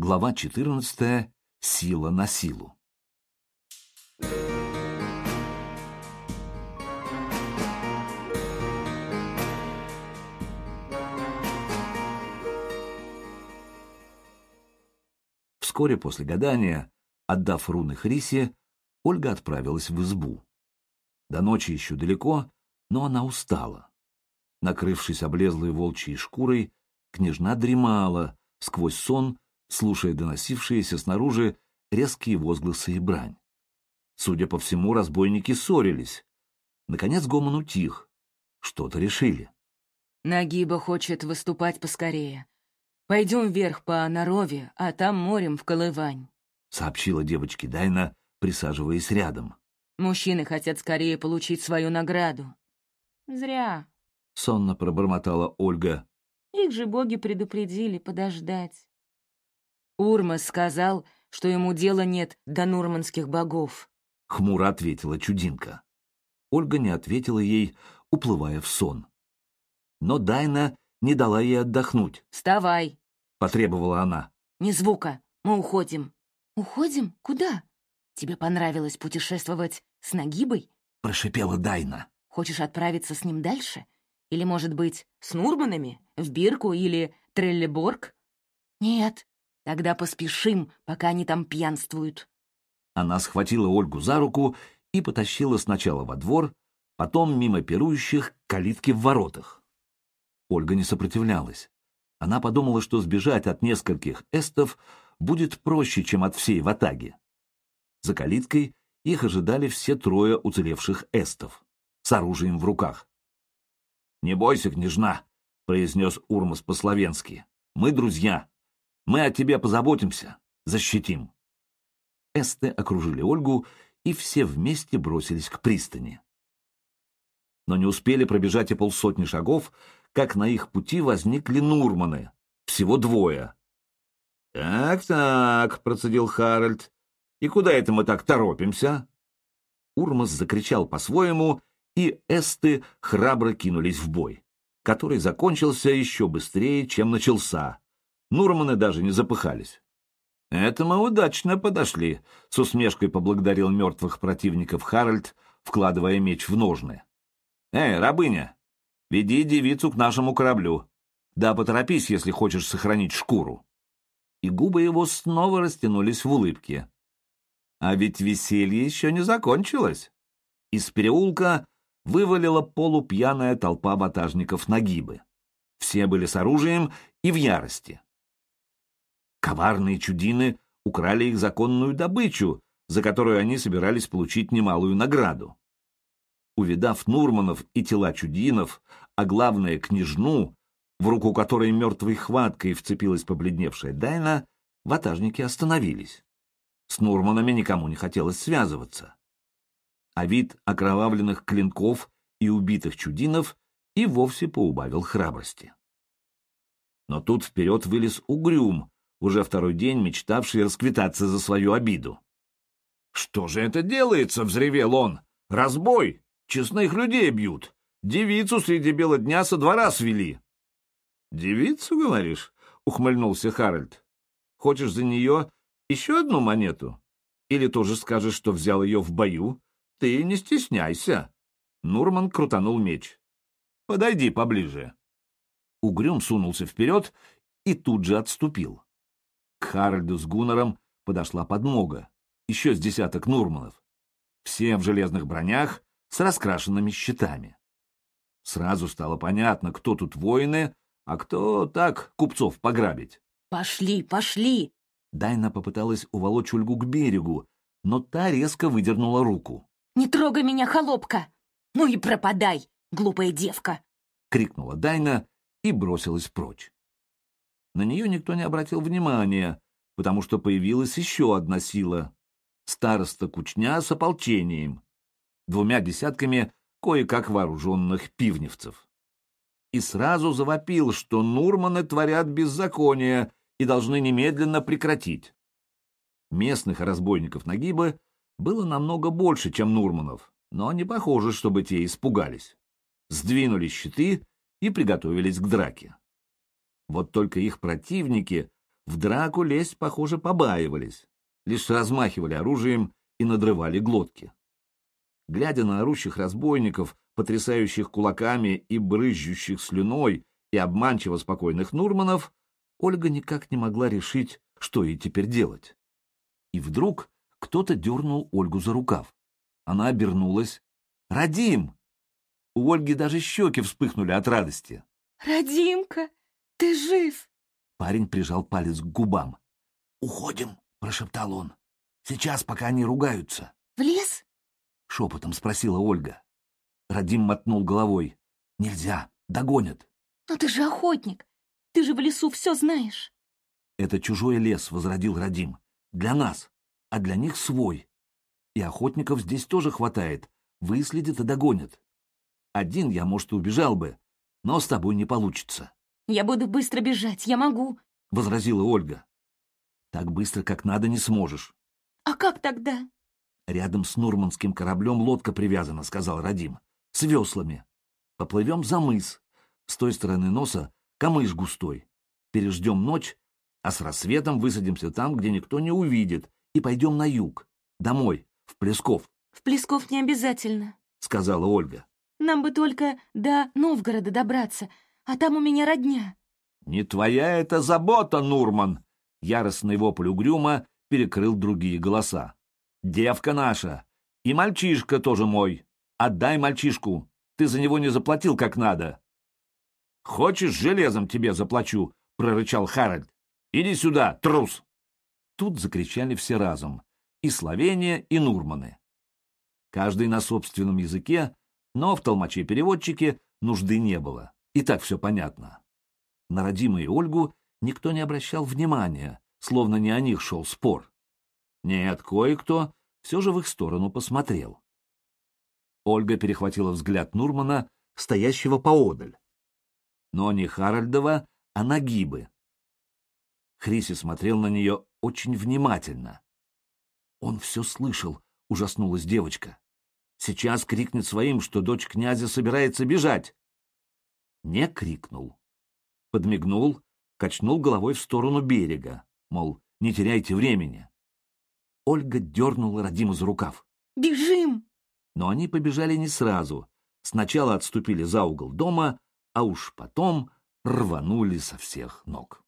Глава 14. Сила на силу. Вскоре после гадания, отдав руны Хрисе, Ольга отправилась в избу. До ночи еще далеко, но она устала. Накрывшись облезлой волчьей шкурой, княжна дремала, сквозь сон, слушая доносившиеся снаружи резкие возгласы и брань. Судя по всему, разбойники ссорились. Наконец гомон утих. Что-то решили. Нагиба хочет выступать поскорее. Пойдем вверх по Нарове, а там морем в Колывань», — сообщила девочке Дайна, присаживаясь рядом. «Мужчины хотят скорее получить свою награду». «Зря», — сонно пробормотала Ольга. «Их же боги предупредили подождать». Урмас сказал, что ему дела нет до нурманских богов. Хмуро ответила чудинка. Ольга не ответила ей, уплывая в сон. Но Дайна не дала ей отдохнуть. «Вставай!» — потребовала она. «Ни звука, мы уходим». «Уходим? Куда? Тебе понравилось путешествовать с Нагибой?» — прошипела Дайна. «Хочешь отправиться с ним дальше? Или, может быть, с Нурманами? В Бирку или Треллеборг?» «Нет, тогда поспешим, пока они там пьянствуют». Она схватила Ольгу за руку и потащила сначала во двор, потом мимо пирующих к калитке в воротах. Ольга не сопротивлялась. Она подумала, что сбежать от нескольких эстов будет проще, чем от всей ватаги. За калиткой их ожидали все трое уцелевших эстов с оружием в руках. «Не бойся, княжна», — произнес Урмас по-словенски. «Мы друзья. Мы о тебе позаботимся, защитим». Эсты окружили Ольгу, и все вместе бросились к пристани. Но не успели пробежать и полсотни шагов, как на их пути возникли Нурманы. Всего двое. «Так-так», — процедил Харальд, — «и куда это мы так торопимся?» Урмас закричал по-своему, и эсты храбро кинулись в бой, который закончился еще быстрее, чем начался. Нурманы даже не запыхались. «Это мы удачно подошли», — с усмешкой поблагодарил мертвых противников Харальд, вкладывая меч в ножны. «Эй, рабыня, Веди девицу к нашему кораблю. Да поторопись, если хочешь сохранить шкуру. И губы его снова растянулись в улыбке. А ведь веселье еще не закончилось. Из переулка вывалила полупьяная толпа ватажников нагибы. Все были с оружием и в ярости. Коварные чудины украли их законную добычу, за которую они собирались получить немалую награду. Увидав Нурманов и тела чудинов, а главное — княжну, в руку которой мертвой хваткой вцепилась побледневшая Дайна, ватажники остановились. С Нурманами никому не хотелось связываться. А вид окровавленных клинков и убитых чудинов и вовсе поубавил храбрости. Но тут вперед вылез Угрюм, уже второй день мечтавший расквитаться за свою обиду. «Что же это делается?» — взревел он. «Разбой! Честных людей бьют. Девицу среди бела дня со двора свели. — Девицу, говоришь? — ухмыльнулся Харальд. — Хочешь за нее еще одну монету? Или тоже скажешь, что взял ее в бою? Ты не стесняйся. Нурман крутанул меч. — Подойди поближе. Угрюм сунулся вперед и тут же отступил. К Харальду с Гуннером подошла подмога, еще с десяток Нурманов. Все в железных бронях, с раскрашенными щитами. Сразу стало понятно, кто тут воины, а кто так купцов пограбить. «Пошли, пошли!» Дайна попыталась уволочь Ольгу к берегу, но та резко выдернула руку. «Не трогай меня, холопка! Ну и пропадай, глупая девка!» — крикнула Дайна и бросилась прочь. На нее никто не обратил внимания, потому что появилась еще одна сила — староста Кучня с ополчением двумя десятками кое-как вооруженных пивневцев. И сразу завопил, что Нурманы творят беззаконие и должны немедленно прекратить. Местных разбойников Нагиба было намного больше, чем Нурманов, но не похоже, чтобы те испугались. Сдвинули щиты и приготовились к драке. Вот только их противники В драку лезть, похоже, побаивались, лишь размахивали оружием и надрывали глотки. Глядя на орущих разбойников, потрясающих кулаками и брызжущих слюной и обманчиво спокойных Нурманов, Ольга никак не могла решить, что ей теперь делать. И вдруг кто-то дернул Ольгу за рукав. Она обернулась. «Радим!» У Ольги даже щеки вспыхнули от радости. «Радимка, ты жив!» Парень прижал палец к губам. «Уходим!» — прошептал он. «Сейчас, пока они ругаются». «В лес?» — шепотом спросила Ольга. Радим мотнул головой. «Нельзя, догонят». «Но ты же охотник. Ты же в лесу все знаешь». «Это чужой лес», — возродил Радим. «Для нас, а для них свой. И охотников здесь тоже хватает. Выследят и догонят. Один я, может, и убежал бы, но с тобой не получится». «Я буду быстро бежать, я могу», — возразила Ольга. «Так быстро, как надо, не сможешь». «А как тогда?» «Рядом с Нурманским кораблем лодка привязана», — сказал Радим. «С веслами. Поплывем за мыс. С той стороны носа камыш густой. Переждем ночь, а с рассветом высадимся там, где никто не увидит, и пойдем на юг, домой, в Плесков». «В Плесков не обязательно», — сказала Ольга. «Нам бы только до Новгорода добраться, а там у меня родня». «Не твоя это забота, Нурман!» Яростный вопль угрюма перекрыл другие голоса. «Девка наша! И мальчишка тоже мой! Отдай мальчишку! Ты за него не заплатил как надо!» «Хочешь, железом тебе заплачу!» — прорычал Харальд. «Иди сюда, трус!» Тут закричали все разом. И Словения, и Нурманы. Каждый на собственном языке, но в толмаче-переводчике нужды не было. И так все понятно. На Родима и Ольгу никто не обращал внимания, словно не о них шел спор. Нет, кое-кто все же в их сторону посмотрел. Ольга перехватила взгляд Нурмана, стоящего поодаль. Но не Харальдова, а Нагибы. Хриси смотрел на нее очень внимательно. Он все слышал, ужаснулась девочка. Сейчас крикнет своим, что дочь князя собирается бежать. Не крикнул. Подмигнул, качнул головой в сторону берега, мол, не теряйте времени. Ольга дернула Радима за рукав. «Бежим!» Но они побежали не сразу. Сначала отступили за угол дома, а уж потом рванули со всех ног.